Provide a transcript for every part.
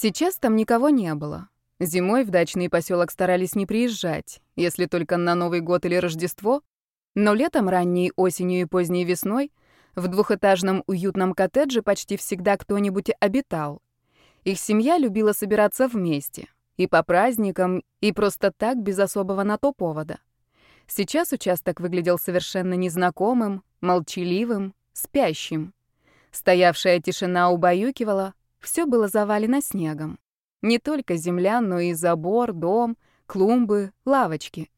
Сейчас там никого не было. Зимой в дачный поселок старались не приезжать, если только на Новый год или Рождество, но летом, ранней осенью и поздней весной в двухэтажном уютном коттедже почти всегда кто-нибудь обитал. Их семья любила собираться вместе, и по праздникам, и просто так, без особого на то повода. Сейчас участок выглядел совершенно незнакомым, молчаливым, спящим. Стоявшая тишина убаюкивала, все было завалено снегом. Не только земля, но и забор, дом, клумбы, лавочки.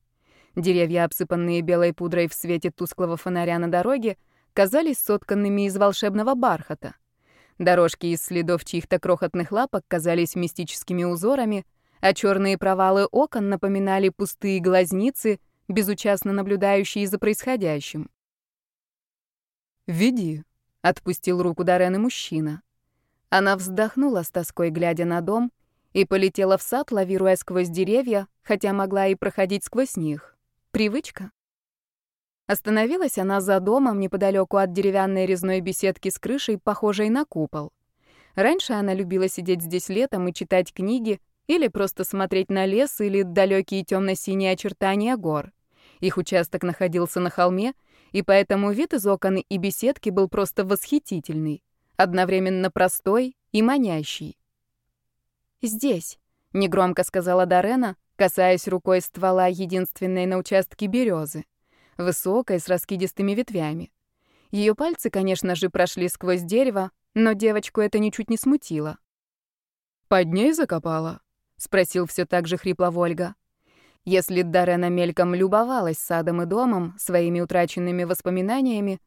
Деревья, обсыпанные белой пудрой в свете тусклого фонаря на дороге, казались сотканными из волшебного бархата. Дорожки из следов чьих-то крохотных лапок казались мистическими узорами, а черные провалы окон напоминали пустые глазницы, безучастно наблюдающие за происходящим. «Веди», — отпустил руку Дорены мужчина. Она вздохнула с тоской, глядя на дом, и полетела в сад, лавируя сквозь деревья, хотя могла и проходить сквозь них. Привычка. Остановилась она за домом неподалеку от деревянной резной беседки с крышей, похожей на купол. Раньше она любила сидеть здесь летом и читать книги, или просто смотреть на лес или далекие темно-синие очертания гор. Их участок находился на холме, и поэтому вид из окон и беседки был просто восхитительный, одновременно простой и манящий. «Здесь», — негромко сказала Дарена, касаясь рукой ствола единственной на участке березы, высокой, с раскидистыми ветвями. Ее пальцы, конечно же, прошли сквозь дерево, но девочку это ничуть не смутило. «Под ней закопала?» — спросил все так же хрипло Вольга. Если Дарена мельком любовалась садом и домом, своими утраченными воспоминаниями,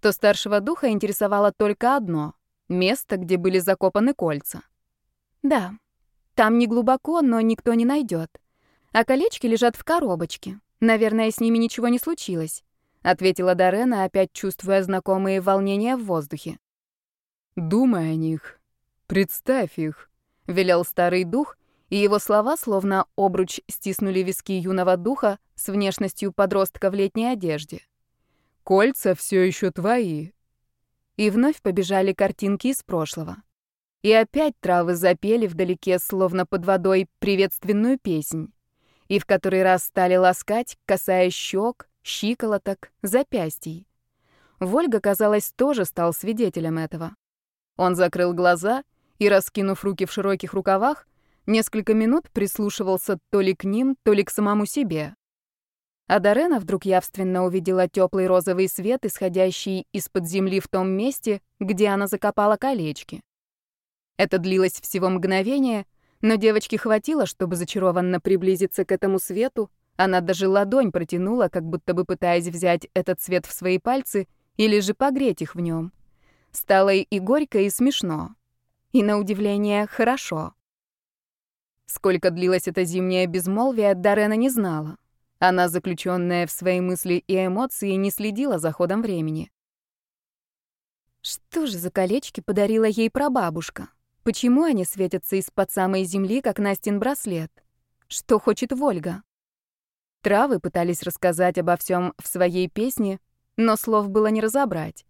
то старшего духа интересовало только одно — место, где были закопаны кольца. «Да», там не глубоко, но никто не найдет. А колечки лежат в коробочке. Наверное, с ними ничего не случилось, ответила Дарена, опять чувствуя знакомые волнения в воздухе. Думай о них. Представь их, велел старый дух, и его слова, словно обруч, стиснули виски юного духа с внешностью подростка в летней одежде. Кольца все еще твои. И вновь побежали картинки из прошлого. И опять травы запели вдалеке, словно под водой, приветственную песнь. И в который раз стали ласкать, касаясь щек, щиколоток, запястий. Вольга, казалось, тоже стал свидетелем этого. Он закрыл глаза и, раскинув руки в широких рукавах, несколько минут прислушивался то ли к ним, то ли к самому себе. А Дарена вдруг явственно увидела теплый розовый свет, исходящий из-под земли в том месте, где она закопала колечки. Это длилось всего мгновение, но девочке хватило, чтобы зачарованно приблизиться к этому свету. Она даже ладонь протянула, как будто бы пытаясь взять этот цвет в свои пальцы или же погреть их в нем. Стало и горько, и смешно. И, на удивление, хорошо. Сколько длилось это зимнее безмолвие, Дарена не знала. Она, заключенная в свои мысли и эмоции, не следила за ходом времени. Что же за колечки подарила ей прабабушка? Почему они светятся из-под самой земли, как Настин браслет? Что хочет Вольга? Травы пытались рассказать обо всем в своей песне, но слов было не разобрать.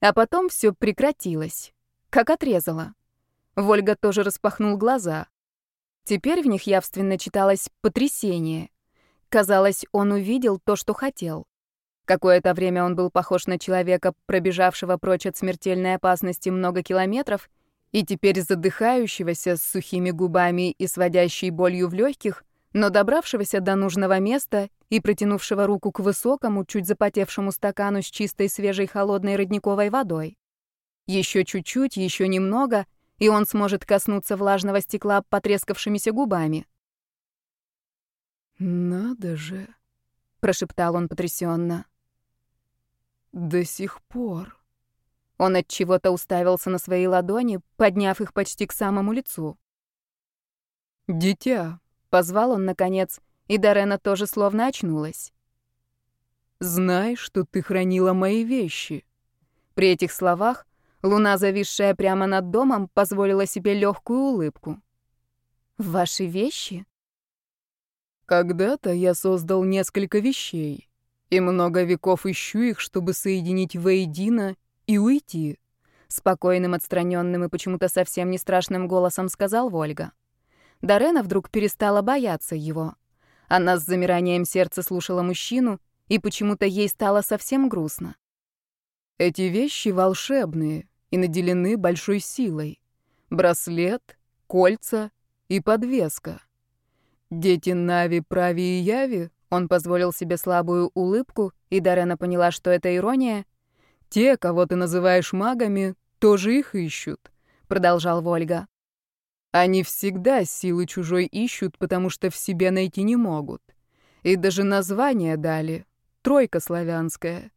А потом все прекратилось, как отрезало. Вольга тоже распахнул глаза. Теперь в них явственно читалось потрясение. Казалось, он увидел то, что хотел. Какое-то время он был похож на человека, пробежавшего прочь от смертельной опасности много километров и теперь задыхающегося с сухими губами и сводящей болью в легких, но добравшегося до нужного места и протянувшего руку к высокому, чуть запотевшему стакану с чистой свежей холодной родниковой водой. Еще чуть-чуть, еще немного, и он сможет коснуться влажного стекла потрескавшимися губами. «Надо же», — прошептал он потрясенно. «До сих пор». Он от чего-то уставился на свои ладони, подняв их почти к самому лицу. «Дитя», — позвал он наконец, и Дарена тоже словно очнулась. «Знай, что ты хранила мои вещи». При этих словах луна, зависшая прямо над домом, позволила себе легкую улыбку. «Ваши вещи?» «Когда-то я создал несколько вещей, и много веков ищу их, чтобы соединить воедино и уйти», Спокойным, отстраненным и почему-то совсем не страшным голосом сказал Вольга. Дарена вдруг перестала бояться его. Она с замиранием сердца слушала мужчину, и почему-то ей стало совсем грустно. Эти вещи волшебные и наделены большой силой. Браслет, кольца и подвеска. Дети Нави, Прави и Яви, он позволил себе слабую улыбку, и Дарена поняла, что это ирония. Те, кого ты называешь магами, тоже их ищут, продолжал Вольга. Они всегда силы чужой ищут, потому что в себе найти не могут. И даже название дали — тройка славянская.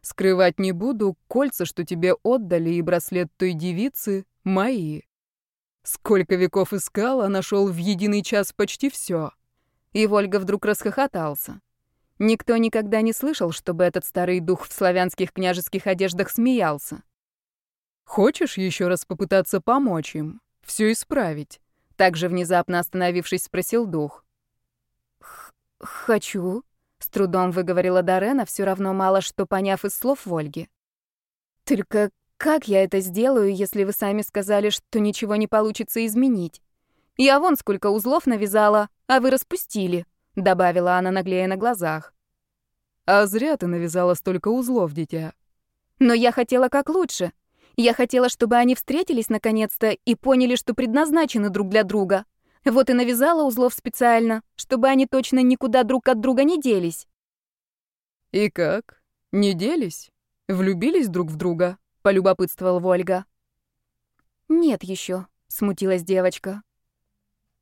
Скрывать не буду, кольца, что тебе отдали, и браслет той девицы — мои. Сколько веков искал, а нашел в единый час почти все. И Вольга вдруг расхохотался. Никто никогда не слышал, чтобы этот старый дух в славянских княжеских одеждах смеялся. «Хочешь еще раз попытаться помочь им, все исправить?» Также внезапно остановившись, спросил дух. «Хочу», с трудом выговорила Дарена, все равно мало что поняв из слов Вольги. Только как я это сделаю, если вы сами сказали, что ничего не получится изменить? Я вон сколько узлов навязала, а вы распустили, добавила она наглея на глазах. А зря ты навязала столько узлов, дитя. Но я хотела как лучше. Я хотела, чтобы они встретились наконец-то и поняли, что предназначены друг для друга. Вот и навязала узлов специально, чтобы они точно никуда друг от друга не делись. «И как? Не делись? Влюбились друг в друга?» — полюбопытствовал Вольга. «Нет еще», — смутилась девочка.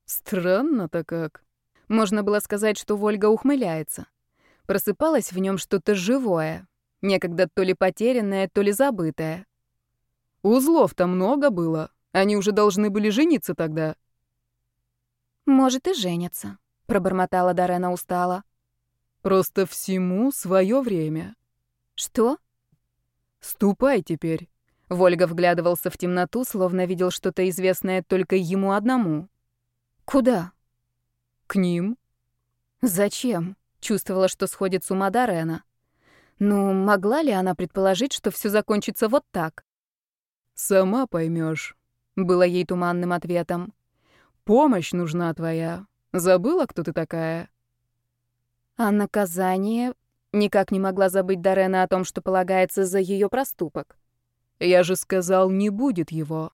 «Странно-то как». Можно было сказать, что Вольга ухмыляется. Просыпалось в нем что-то живое, некогда то ли потерянное, то ли забытое. «Узлов-то много было. Они уже должны были жениться тогда», «Может, и женятся», — пробормотала Дарена устало. «Просто всему свое время». «Что?» «Ступай теперь». Вольга вглядывался в темноту, словно видел что-то известное только ему одному. «Куда?» «К ним». «Зачем?» — чувствовала, что сходит с ума Дарена. Ну, могла ли она предположить, что все закончится вот так? «Сама поймешь, было ей туманным ответом. Помощь нужна твоя. Забыла, кто ты такая?» А наказание никак не могла забыть Дарена о том, что полагается за ее проступок. «Я же сказал, не будет его.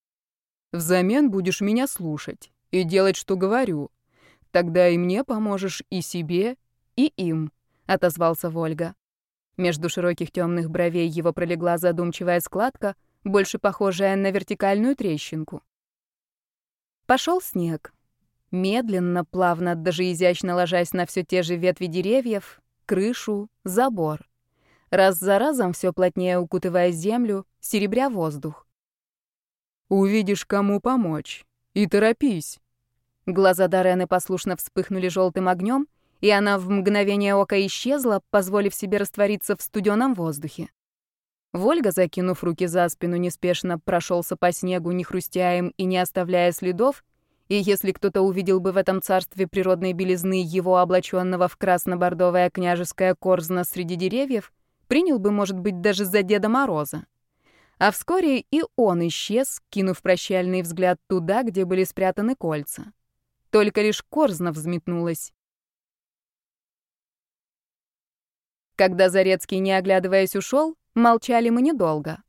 Взамен будешь меня слушать и делать, что говорю. Тогда и мне поможешь, и себе, и им», — отозвался Вольга. Между широких темных бровей его пролегла задумчивая складка, больше похожая на вертикальную трещинку. Пошел снег. Медленно, плавно, даже изящно ложась на все те же ветви деревьев, крышу, забор. Раз за разом все плотнее укутывая землю, серебря воздух. «Увидишь, кому помочь. И торопись». Глаза Дорены послушно вспыхнули желтым огнем, и она в мгновение ока исчезла, позволив себе раствориться в студеном воздухе. Вольга, закинув руки за спину, неспешно прошелся по снегу, не хрустя им и не оставляя следов, и если кто-то увидел бы в этом царстве природной белизны его облаченного в красно-бордовое княжеское корзно среди деревьев, принял бы, может быть, даже за Деда Мороза. А вскоре и он исчез, кинув прощальный взгляд туда, где были спрятаны кольца. Только лишь корзна взметнулась. Когда Зарецкий, не оглядываясь, ушел, Молчали мы недолго.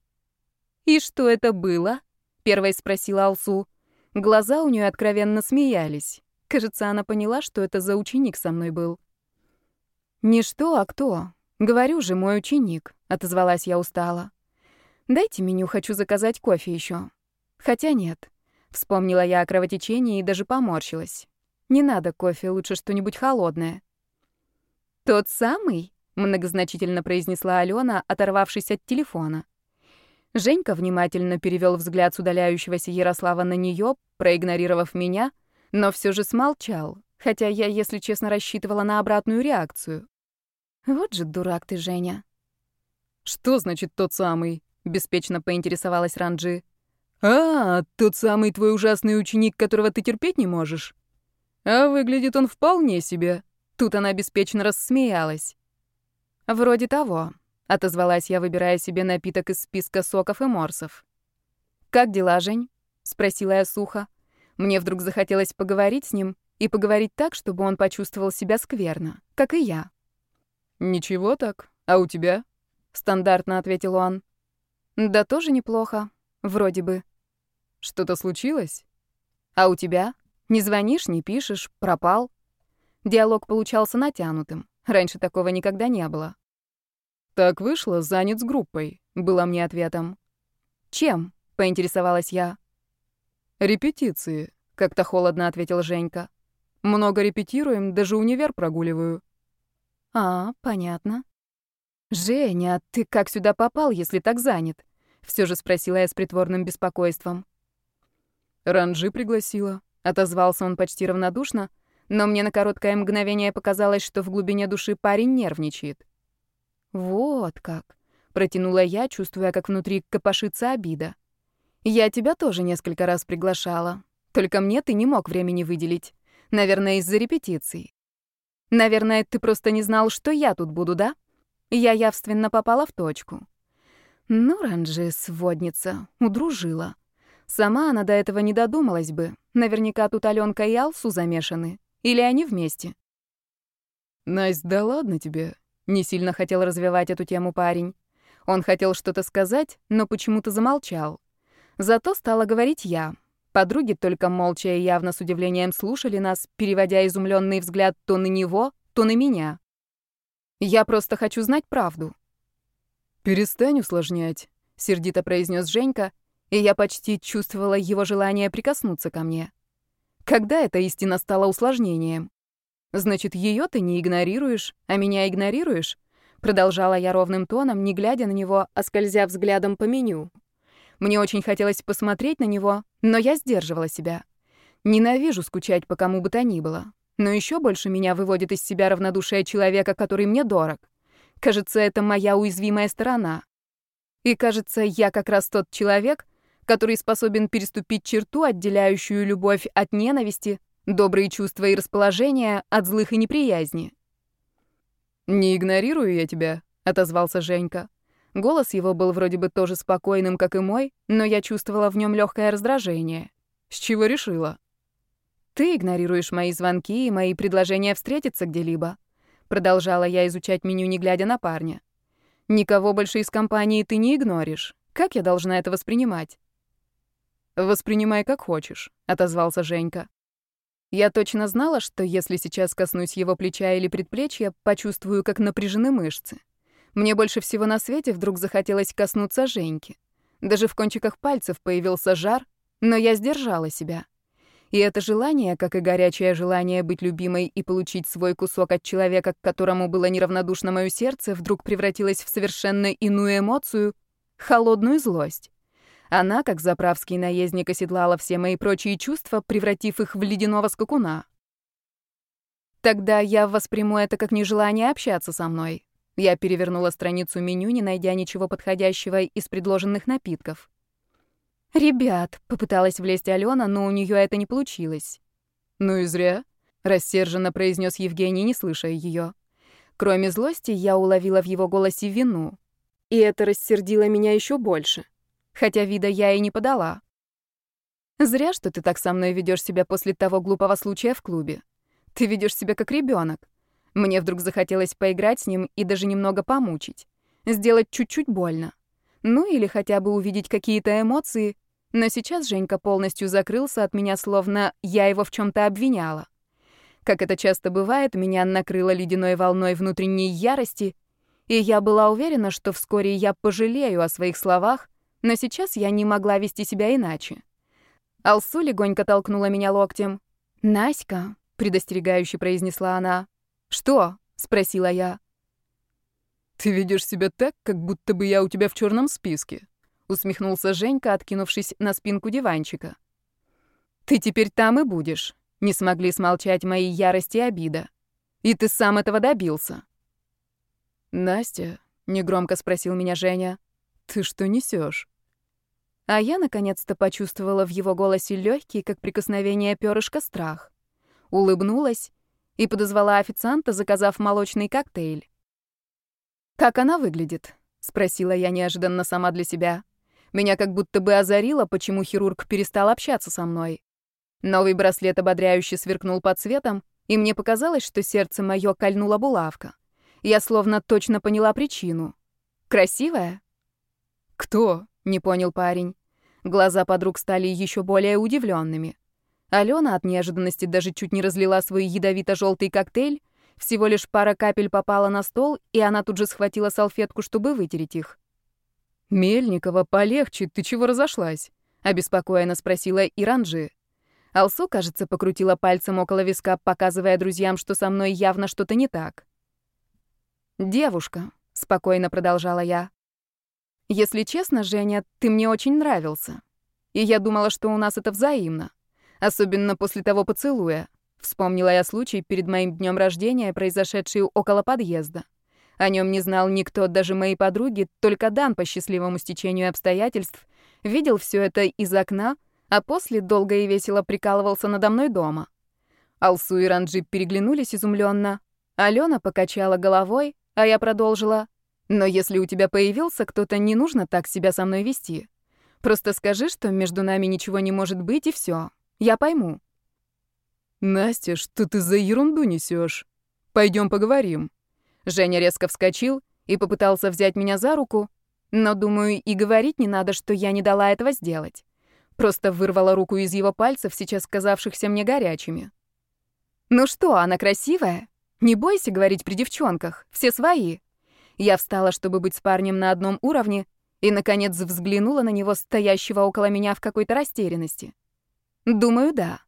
«И что это было?» — первой спросила Алсу. Глаза у нее откровенно смеялись. Кажется, она поняла, что это за ученик со мной был. «Не что, а кто? Говорю же, мой ученик», — отозвалась я устало. «Дайте меню, хочу заказать кофе еще. Хотя нет». Вспомнила я о кровотечении и даже поморщилась. «Не надо кофе, лучше что-нибудь холодное». «Тот самый?» многозначительно произнесла Алена, оторвавшись от телефона. Женька внимательно перевел взгляд с удаляющегося Ярослава на нее, проигнорировав меня, но все же смолчал, хотя я, если честно, рассчитывала на обратную реакцию. Вот же дурак ты, Женя. Что значит тот самый? беспечно поинтересовалась Ранджи. А, тот самый твой ужасный ученик, которого ты терпеть не можешь. А выглядит он вполне себе. Тут она беспечно рассмеялась. «Вроде того», — отозвалась я, выбирая себе напиток из списка соков и морсов. «Как дела, Жень?» — спросила я сухо. Мне вдруг захотелось поговорить с ним и поговорить так, чтобы он почувствовал себя скверно, как и я. «Ничего так. А у тебя?» — стандартно ответил он. «Да тоже неплохо. Вроде бы». «Что-то случилось?» «А у тебя? Не звонишь, не пишешь, пропал?» Диалог получался натянутым. Раньше такого никогда не было. «Так вышло, занят с группой», — было мне ответом. «Чем?» — поинтересовалась я. «Репетиции», — как-то холодно ответил Женька. «Много репетируем, даже универ прогуливаю». «А, понятно». «Женя, ты как сюда попал, если так занят?» — все же спросила я с притворным беспокойством. «Ранжи пригласила», — отозвался он почти равнодушно, но мне на короткое мгновение показалось, что в глубине души парень нервничает. «Вот как», — протянула я, чувствуя, как внутри копошится обида. «Я тебя тоже несколько раз приглашала. Только мне ты не мог времени выделить. Наверное, из-за репетиций. Наверное, ты просто не знал, что я тут буду, да? Я явственно попала в точку. Ну, Ранжи, сводница, удружила. Сама она до этого не додумалась бы. Наверняка тут Аленка и Алсу замешаны. Или они вместе. Настя, да ладно тебе. Не сильно хотел развивать эту тему парень. Он хотел что-то сказать, но почему-то замолчал. Зато стала говорить я. Подруги только молча и явно с удивлением слушали нас, переводя изумленный взгляд то на него, то на меня. Я просто хочу знать правду. «Перестань усложнять», — сердито произнес Женька, и я почти чувствовала его желание прикоснуться ко мне. Когда эта истина стала усложнением? Значит, ее ты не игнорируешь, а меня игнорируешь? Продолжала я ровным тоном, не глядя на него, а скользя взглядом по меню. Мне очень хотелось посмотреть на него, но я сдерживала себя. Ненавижу скучать по кому бы то ни было. Но еще больше меня выводит из себя равнодушие человека, который мне дорог. Кажется, это моя уязвимая сторона. И кажется, я как раз тот человек, который способен переступить черту, отделяющую любовь от ненависти, добрые чувства и расположения от злых и неприязни. «Не игнорирую я тебя», — отозвался Женька. Голос его был вроде бы тоже спокойным, как и мой, но я чувствовала в нем легкое раздражение. С чего решила? «Ты игнорируешь мои звонки и мои предложения встретиться где-либо», Продолжала я изучать меню, не глядя на парня. «Никого больше из компании ты не игноришь. Как я должна это воспринимать?» «Воспринимай как хочешь», — отозвался Женька. Я точно знала, что если сейчас коснусь его плеча или предплечья, почувствую, как напряжены мышцы. Мне больше всего на свете вдруг захотелось коснуться Женьки. Даже в кончиках пальцев появился жар, но я сдержала себя. И это желание, как и горячее желание быть любимой и получить свой кусок от человека, к которому было неравнодушно мое сердце, вдруг превратилось в совершенно иную эмоцию — холодную злость. Она, как заправский наездник, оседлала все мои прочие чувства, превратив их в ледяного скакуна. Тогда я восприму это как нежелание общаться со мной. Я перевернула страницу меню, не найдя ничего подходящего из предложенных напитков. «Ребят», — попыталась влезть Алена, но у нее это не получилось. «Ну и зря», — рассерженно произнес Евгений, не слыша ее. Кроме злости, я уловила в его голосе вину. И это рассердило меня еще больше. Хотя вида я и не подала. «Зря, что ты так со мной ведешь себя после того глупого случая в клубе. Ты ведешь себя как ребенок. Мне вдруг захотелось поиграть с ним и даже немного помучить. Сделать чуть-чуть больно. Ну или хотя бы увидеть какие-то эмоции, но сейчас Женька полностью закрылся от меня, словно я его в чем то обвиняла. Как это часто бывает, меня накрыло ледяной волной внутренней ярости, и я была уверена, что вскоре я пожалею о своих словах, но сейчас я не могла вести себя иначе. Алсу легонько толкнула меня локтем. «Наська», — предостерегающе произнесла она. «Что?» — спросила я. «Ты ведешь себя так, как будто бы я у тебя в черном списке», усмехнулся Женька, откинувшись на спинку диванчика. Ты теперь там и будешь. Не смогли смолчать мои ярости и обида. И ты сам этого добился. Настя, негромко спросил меня Женя, ты что несешь? А я наконец-то почувствовала в его голосе легкий, как прикосновение перышка, страх. Улыбнулась и подозвала официанта, заказав молочный коктейль. «Как она выглядит?» — спросила я неожиданно сама для себя. Меня как будто бы озарило, почему хирург перестал общаться со мной. Новый браслет ободряюще сверкнул под светом, и мне показалось, что сердце мое кольнула булавка. Я словно точно поняла причину. Красивая? Кто? Не понял парень. Глаза подруг стали еще более удивленными. Алена от неожиданности даже чуть не разлила свой ядовито-желтый коктейль. Всего лишь пара капель попала на стол, и она тут же схватила салфетку, чтобы вытереть их. «Мельникова, полегче, ты чего разошлась?» — обеспокоенно спросила Иранжи. Алсу, кажется, покрутила пальцем около виска, показывая друзьям, что со мной явно что-то не так. «Девушка», — спокойно продолжала я. «Если честно, Женя, ты мне очень нравился. И я думала, что у нас это взаимно. Особенно после того поцелуя. Вспомнила я случай перед моим днем рождения, произошедший около подъезда. О нем не знал никто, даже мои подруги, только Дан по счастливому стечению обстоятельств видел все это из окна, а после долго и весело прикалывался надо мной дома. Алсу и Ранджи переглянулись изумленно. Алена покачала головой, а я продолжила. «Но если у тебя появился кто-то, не нужно так себя со мной вести. Просто скажи, что между нами ничего не может быть, и все. Я пойму». «Настя, что ты за ерунду несешь? Пойдем поговорим». Женя резко вскочил и попытался взять меня за руку, но, думаю, и говорить не надо, что я не дала этого сделать. Просто вырвала руку из его пальцев, сейчас казавшихся мне горячими. «Ну что, она красивая? Не бойся говорить при девчонках, все свои». Я встала, чтобы быть с парнем на одном уровне, и, наконец, взглянула на него, стоящего около меня в какой-то растерянности. «Думаю, да.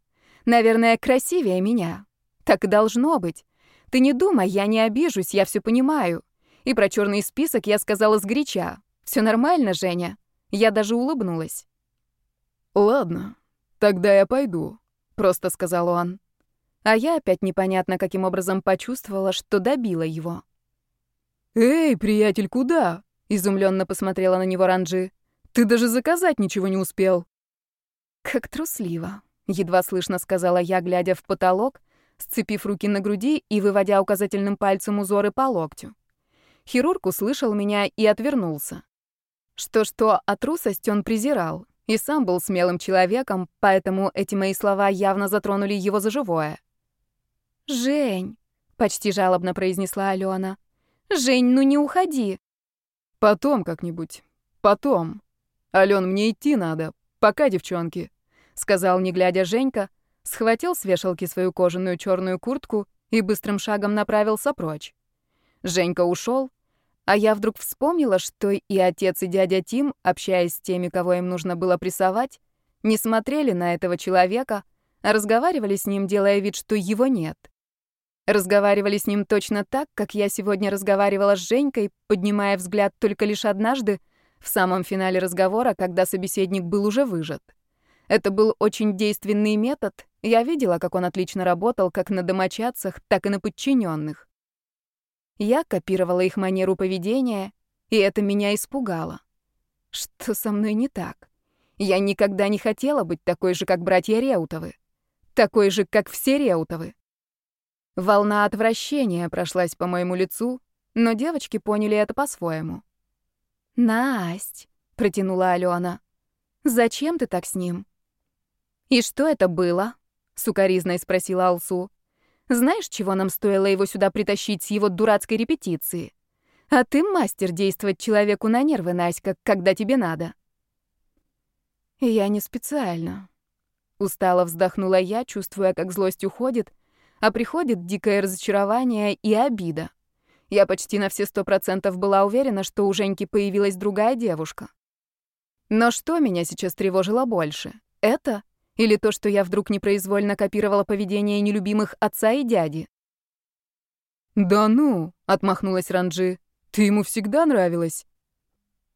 Наверное, красивее меня. Так и должно быть. Ты не думай, я не обижусь, я все понимаю. И про черный список я сказала сгоряча. Все нормально, Женя». Я даже улыбнулась. «Ладно, тогда я пойду», — просто сказал он. А я опять непонятно каким образом почувствовала, что добила его. «Эй, приятель, куда?» — изумленно посмотрела на него Ранджи. «Ты даже заказать ничего не успел». «Как трусливо», — едва слышно сказала я, глядя в потолок, сцепив руки на груди и выводя указательным пальцем узоры по локтю. Хирург услышал меня и отвернулся. Что-что, а трусость он презирал, и сам был смелым человеком, поэтому эти мои слова явно затронули его за живое. «Жень», — почти жалобно произнесла Алена, — «Жень, ну не уходи». «Потом как-нибудь. Потом. Ален, мне идти надо. Пока, девчонки», — сказал, не глядя Женька, схватил с вешалки свою кожаную черную куртку и быстрым шагом направился прочь. Женька ушел, а я вдруг вспомнила, что и отец, и дядя Тим, общаясь с теми, кого им нужно было прессовать, не смотрели на этого человека, а разговаривали с ним, делая вид, что его нет. Разговаривали с ним точно так, как я сегодня разговаривала с Женькой, поднимая взгляд только лишь однажды, в самом финале разговора, когда собеседник был уже выжат. Это был очень действенный метод, я видела, как он отлично работал как на домочадцах, так и на подчиненных. Я копировала их манеру поведения, и это меня испугало. Что со мной не так? Я никогда не хотела быть такой же, как братья Реутовы. Такой же, как все Реутовы. Волна отвращения прошлась по моему лицу, но девочки поняли это по-своему. «Насть», — протянула Алена, — «зачем ты так с ним?» «И что это было?» — сукоризной спросила Алсу. Знаешь, чего нам стоило его сюда притащить с его дурацкой репетиции? А ты мастер действовать человеку на нервы, Наська, когда тебе надо. Я не специально. Устало вздохнула я, чувствуя, как злость уходит, а приходит дикое разочарование и обида. Я почти на все сто процентов была уверена, что у Женьки появилась другая девушка. Но что меня сейчас тревожило больше? Это или то, что я вдруг непроизвольно копировала поведение нелюбимых отца и дяди? «Да ну!» — отмахнулась Ранджи. «Ты ему всегда нравилась?»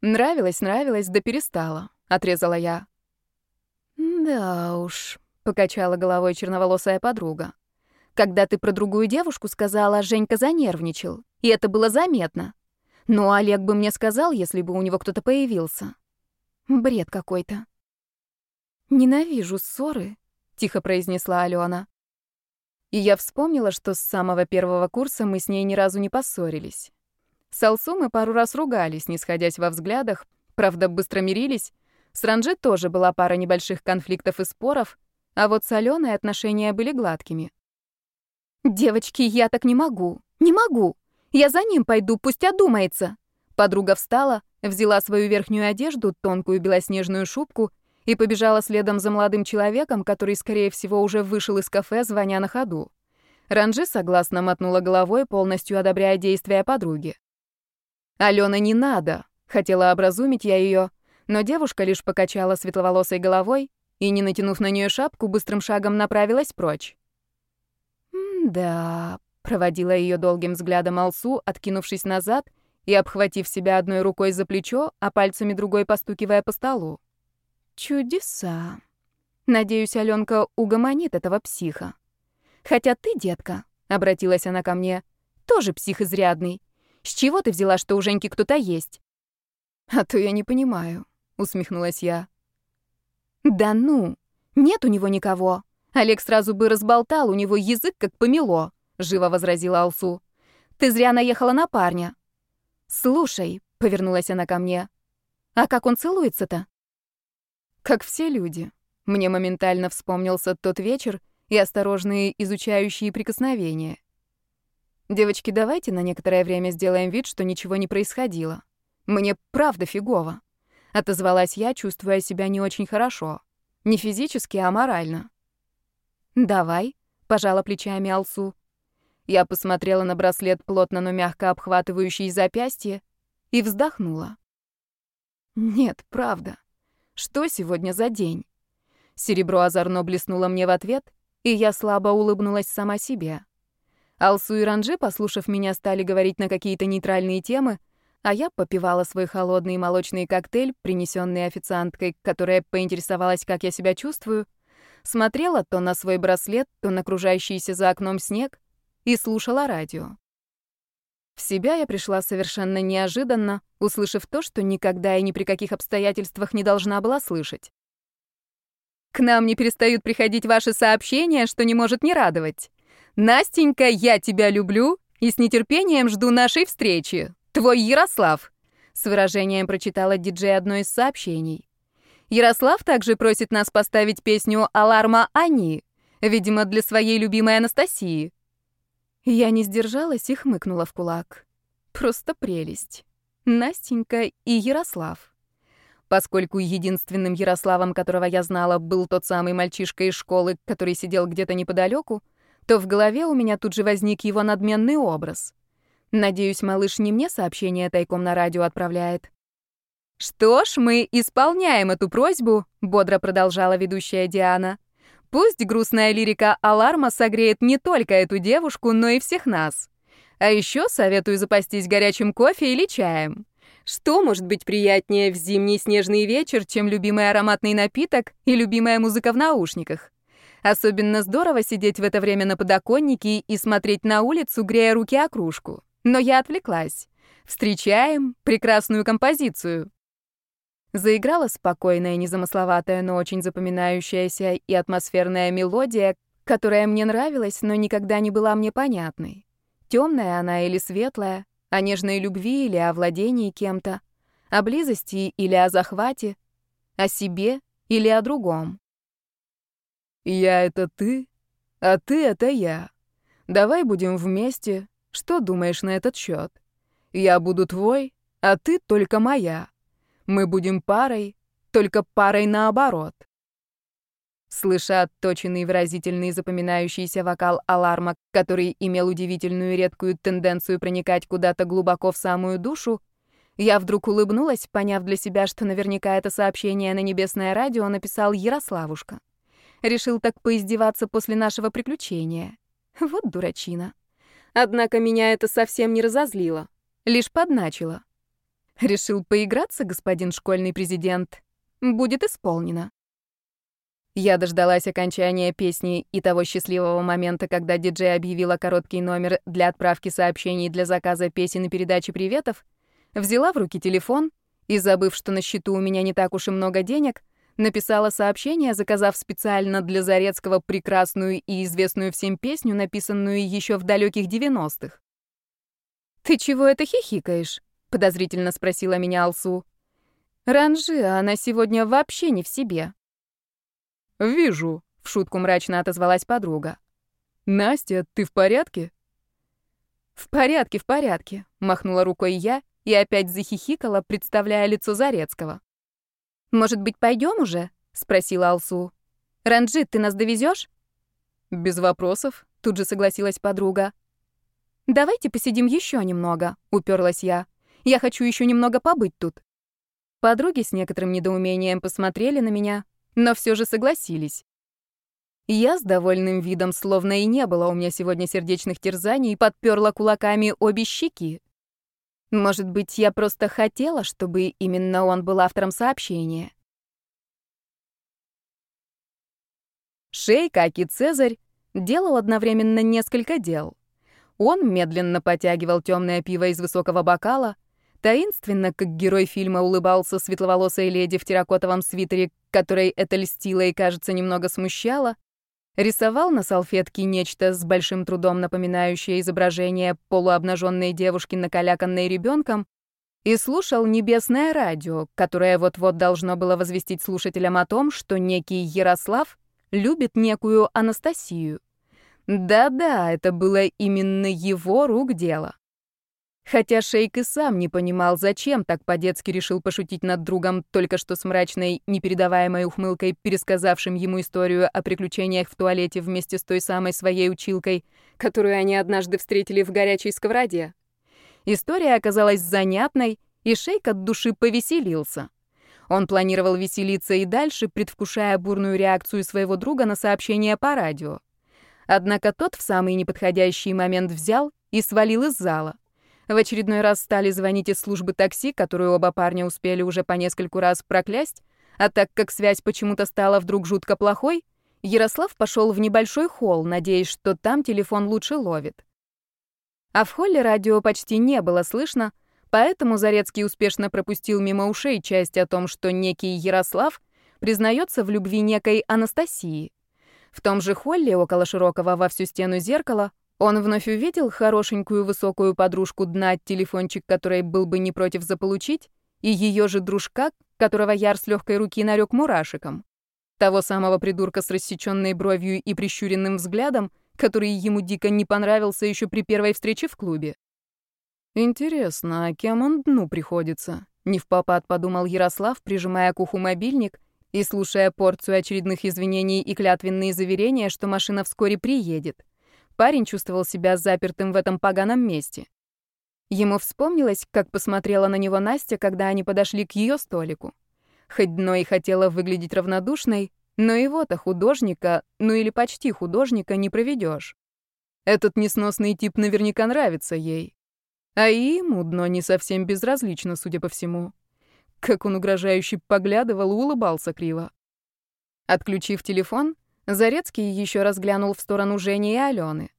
«Нравилась, нравилась, да перестала», — отрезала я. «Да уж», — покачала головой черноволосая подруга. «Когда ты про другую девушку сказала, Женька занервничал, и это было заметно. Но Олег бы мне сказал, если бы у него кто-то появился. Бред какой-то». «Ненавижу ссоры», — тихо произнесла Алена. И я вспомнила, что с самого первого курса мы с ней ни разу не поссорились. С Алсу мы пару раз ругались, не сходясь во взглядах, правда, быстро мирились. С Ранже тоже была пара небольших конфликтов и споров, а вот с Аленой отношения были гладкими. «Девочки, я так не могу. Не могу. Я за ним пойду, пусть одумается». Подруга встала, взяла свою верхнюю одежду, тонкую белоснежную шубку, и побежала следом за молодым человеком, который, скорее всего, уже вышел из кафе, звоня на ходу. Ранжи согласно мотнула головой, полностью одобряя действия подруги. «Алена, не надо!» — хотела образумить я ее, но девушка лишь покачала светловолосой головой и, не натянув на нее шапку, быстрым шагом направилась прочь. «Да», — проводила ее долгим взглядом Алсу, откинувшись назад и обхватив себя одной рукой за плечо, а пальцами другой постукивая по столу. «Чудеса. Надеюсь, Аленка угомонит этого психа. Хотя ты, детка, — обратилась она ко мне, — тоже псих изрядный. С чего ты взяла, что у Женьки кто-то есть?» «А то я не понимаю», — усмехнулась я. «Да ну! Нет у него никого. Олег сразу бы разболтал, у него язык как помело», — живо возразила Алсу. «Ты зря наехала на парня». «Слушай», — повернулась она ко мне, — «а как он целуется-то?» «Как все люди». Мне моментально вспомнился тот вечер и осторожные изучающие прикосновения. «Девочки, давайте на некоторое время сделаем вид, что ничего не происходило. Мне правда фигово». Отозвалась я, чувствуя себя не очень хорошо. Не физически, а морально. «Давай», — пожала плечами Алсу. Я посмотрела на браслет, плотно, но мягко обхватывающий запястье, и вздохнула. «Нет, правда. Что сегодня за день?» Серебро озорно блеснуло мне в ответ, и я слабо улыбнулась сама себе. Алсу и Ранжи, послушав меня, стали говорить на какие-то нейтральные темы, а я попивала свой холодный молочный коктейль, принесенный официанткой, которая поинтересовалась, как я себя чувствую, смотрела то на свой браслет, то на окружающийся за окном снег и слушала радио. В себя я пришла совершенно неожиданно, услышав то, что никогда и ни при каких обстоятельствах не должна была слышать. К нам не перестают приходить ваши сообщения, что не может не радовать. Настенька, я тебя люблю и с нетерпением жду нашей встречи. Твой Ярослав. С выражением прочитала диджей одно из сообщений. Ярослав также просит нас поставить песню «Аларма Ани», видимо, для своей любимой Анастасии. Я не сдержалась и хмыкнула в кулак. Просто прелесть. Настенька и Ярослав. Поскольку единственным Ярославом, которого я знала, был тот самый мальчишка из школы, который сидел где-то неподалеку, то в голове у меня тут же возник его надменный образ. Надеюсь, малыш не мне сообщение тайком на радио отправляет. «Что ж, мы исполняем эту просьбу», — бодро продолжала ведущая Диана. Пусть грустная лирика Аларма согреет не только эту девушку, но и всех нас. А еще советую запастись горячим кофе или чаем. Что может быть приятнее в зимний снежный вечер, чем любимый ароматный напиток и любимая музыка в наушниках? Особенно здорово сидеть в это время на подоконнике и смотреть на улицу, грея руки о кружку. Но я отвлеклась. Встречаем прекрасную композицию. Заиграла спокойная, незамысловатая, но очень запоминающаяся и атмосферная мелодия, которая мне нравилась, но никогда не была мне понятной. Темная она или светлая, о нежной любви или о владении кем-то, о близости или о захвате, о себе или о другом. «Я — это ты, а ты — это я. Давай будем вместе. Что думаешь на этот счет? Я буду твой, а ты только моя. Мы будем парой, только парой наоборот. Слыша отточенный, выразительный, запоминающийся вокал аларма, который имел удивительную редкую тенденцию проникать куда-то глубоко в самую душу, я вдруг улыбнулась, поняв для себя, что наверняка это сообщение на небесное радио написал Ярославушка. Решил так поиздеваться после нашего приключения. Вот дурачина. Однако меня это совсем не разозлило, лишь подначило. Решил поиграться, господин школьный президент. Будет исполнено. Я дождалась окончания песни и того счастливого момента, когда диджей объявила короткий номер для отправки сообщений для заказа песен и передачи приветов, взяла в руки телефон и, забыв, что на счету у меня не так уж и много денег, написала сообщение, заказав специально для Зарецкого прекрасную и известную всем песню, написанную еще в далеких 90-х. «Ты чего это хихикаешь?» — подозрительно спросила меня Алсу. Ранжи, она сегодня вообще не в себе. Вижу, в шутку мрачно отозвалась подруга. Настя, ты в порядке? В порядке, в порядке, махнула рукой я и опять захихикала, представляя лицо Зарецкого. Может быть, пойдем уже? спросила Алсу. Ранжит, ты нас довезешь? Без вопросов, тут же согласилась подруга. Давайте посидим еще немного, уперлась я. Я хочу еще немного побыть тут. Подруги с некоторым недоумением посмотрели на меня, но все же согласились. Я с довольным видом, словно и не было у меня сегодня сердечных терзаний, подперла кулаками обе щеки. Может быть, я просто хотела, чтобы именно он был автором сообщения. Шей, как и Цезарь, делал одновременно несколько дел. Он медленно потягивал темное пиво из высокого бокала, Таинственно, как герой фильма, улыбался светловолосой леди в терракотовом свитере, которой это льстило и, кажется, немного смущало, рисовал на салфетке нечто с большим трудом напоминающее изображение полуобнаженной девушки, накаляканной ребенком, и слушал небесное радио, которое вот-вот должно было возвестить слушателям о том, что некий Ярослав любит некую Анастасию. Да-да, это было именно его рук дело. Хотя Шейк и сам не понимал, зачем так по-детски решил пошутить над другом, только что с мрачной, непередаваемой ухмылкой, пересказавшим ему историю о приключениях в туалете вместе с той самой своей училкой, которую они однажды встретили в горячей сковороде. История оказалась занятной, и Шейк от души повеселился. Он планировал веселиться и дальше, предвкушая бурную реакцию своего друга на сообщение по радио. Однако тот в самый неподходящий момент взял и свалил из зала. В очередной раз стали звонить из службы такси, которую оба парня успели уже по нескольку раз проклясть, а так как связь почему-то стала вдруг жутко плохой, Ярослав пошел в небольшой холл, надеясь, что там телефон лучше ловит. А в холле радио почти не было слышно, поэтому Зарецкий успешно пропустил мимо ушей часть о том, что некий Ярослав признается в любви некой Анастасии. В том же холле, около широкого во всю стену зеркала, он вновь увидел хорошенькую высокую подружку дна, телефончик которой был бы не против заполучить, и ее же дружка, которого Яр с легкой руки нарек мурашиком. Того самого придурка с рассеченной бровью и прищуренным взглядом, который ему дико не понравился еще при первой встрече в клубе. «Интересно, а кем он дну приходится?» — не в попад подумал Ярослав, прижимая к уху мобильник и слушая порцию очередных извинений и клятвенные заверения, что машина вскоре приедет. Парень чувствовал себя запертым в этом поганом месте. Ему вспомнилось, как посмотрела на него Настя, когда они подошли к ее столику. Хоть дно и хотела выглядеть равнодушной, но его-то художника, ну или почти художника, не проведешь. Этот несносный тип наверняка нравится ей. А и ему дно не совсем безразлично, судя по всему. Как он угрожающе поглядывал, улыбался криво. Отключив телефон, Зарецкий еще раз глянул в сторону Жени и Алены.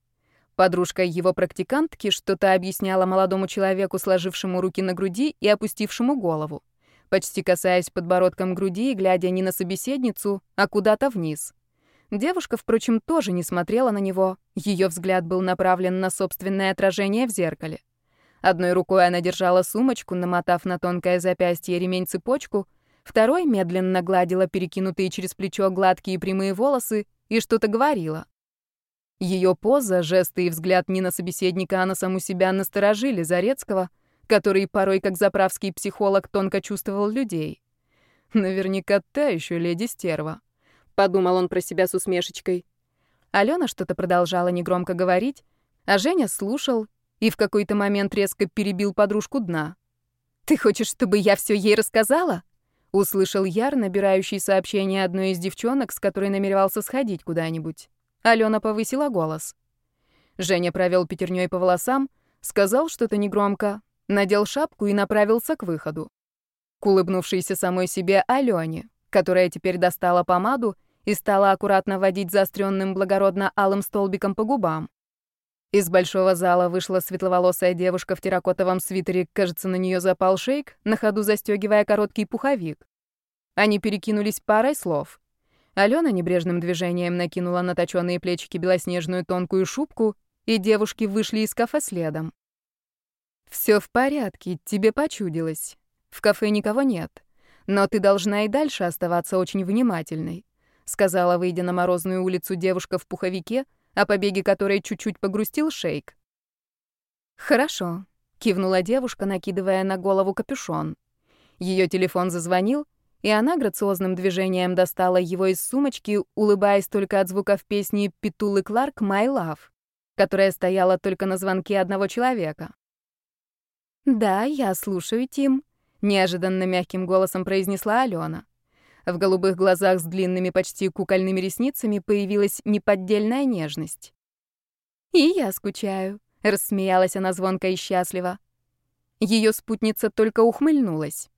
Подружка его практикантки что-то объясняла молодому человеку, сложившему руки на груди и опустившему голову, почти касаясь подбородком груди и глядя не на собеседницу, а куда-то вниз. Девушка, впрочем, тоже не смотрела на него, ее взгляд был направлен на собственное отражение в зеркале. Одной рукой она держала сумочку, намотав на тонкое запястье ремень-цепочку — Второй медленно гладила перекинутые через плечо гладкие прямые волосы и что-то говорила. Ее поза, жесты и взгляд не на собеседника, а на саму себя насторожили Зарецкого, который порой, как заправский психолог, тонко чувствовал людей. Наверняка та еще леди стерва. Подумал он про себя с усмешечкой. Алена что-то продолжала негромко говорить, а Женя слушал и в какой-то момент резко перебил подружку дна. «Ты хочешь, чтобы я все ей рассказала?» Услышал Яр, набирающий сообщение одной из девчонок, с которой намеревался сходить куда-нибудь. Алена повысила голос. Женя провел пятерней по волосам, сказал что-то негромко, надел шапку и направился к выходу. К улыбнувшейся самой себе Алене, которая теперь достала помаду и стала аккуратно водить заостренным благородно алым столбиком по губам. Из большого зала вышла светловолосая девушка в терракотовом свитере, кажется, на нее запал шейк, на ходу застегивая короткий пуховик. Они перекинулись парой слов. Алена небрежным движением накинула на точёные плечики белоснежную тонкую шубку, и девушки вышли из кафе следом. Все в порядке, тебе почудилось. В кафе никого нет. Но ты должна и дальше оставаться очень внимательной, сказала, выйдя на морозную улицу девушка в пуховике, о побеге которой чуть-чуть погрустил шейк. Хорошо, кивнула девушка, накидывая на голову капюшон. Ее телефон зазвонил, и она грациозным движением достала его из сумочки, улыбаясь только от звуков песни Петулы Кларк «My Love», которая стояла только на звонке одного человека. «Да, я слушаю, Тим», — неожиданно мягким голосом произнесла Алена. В голубых глазах с длинными почти кукольными ресницами появилась неподдельная нежность. «И я скучаю», — рассмеялась она звонко и счастливо. Ее спутница только ухмыльнулась.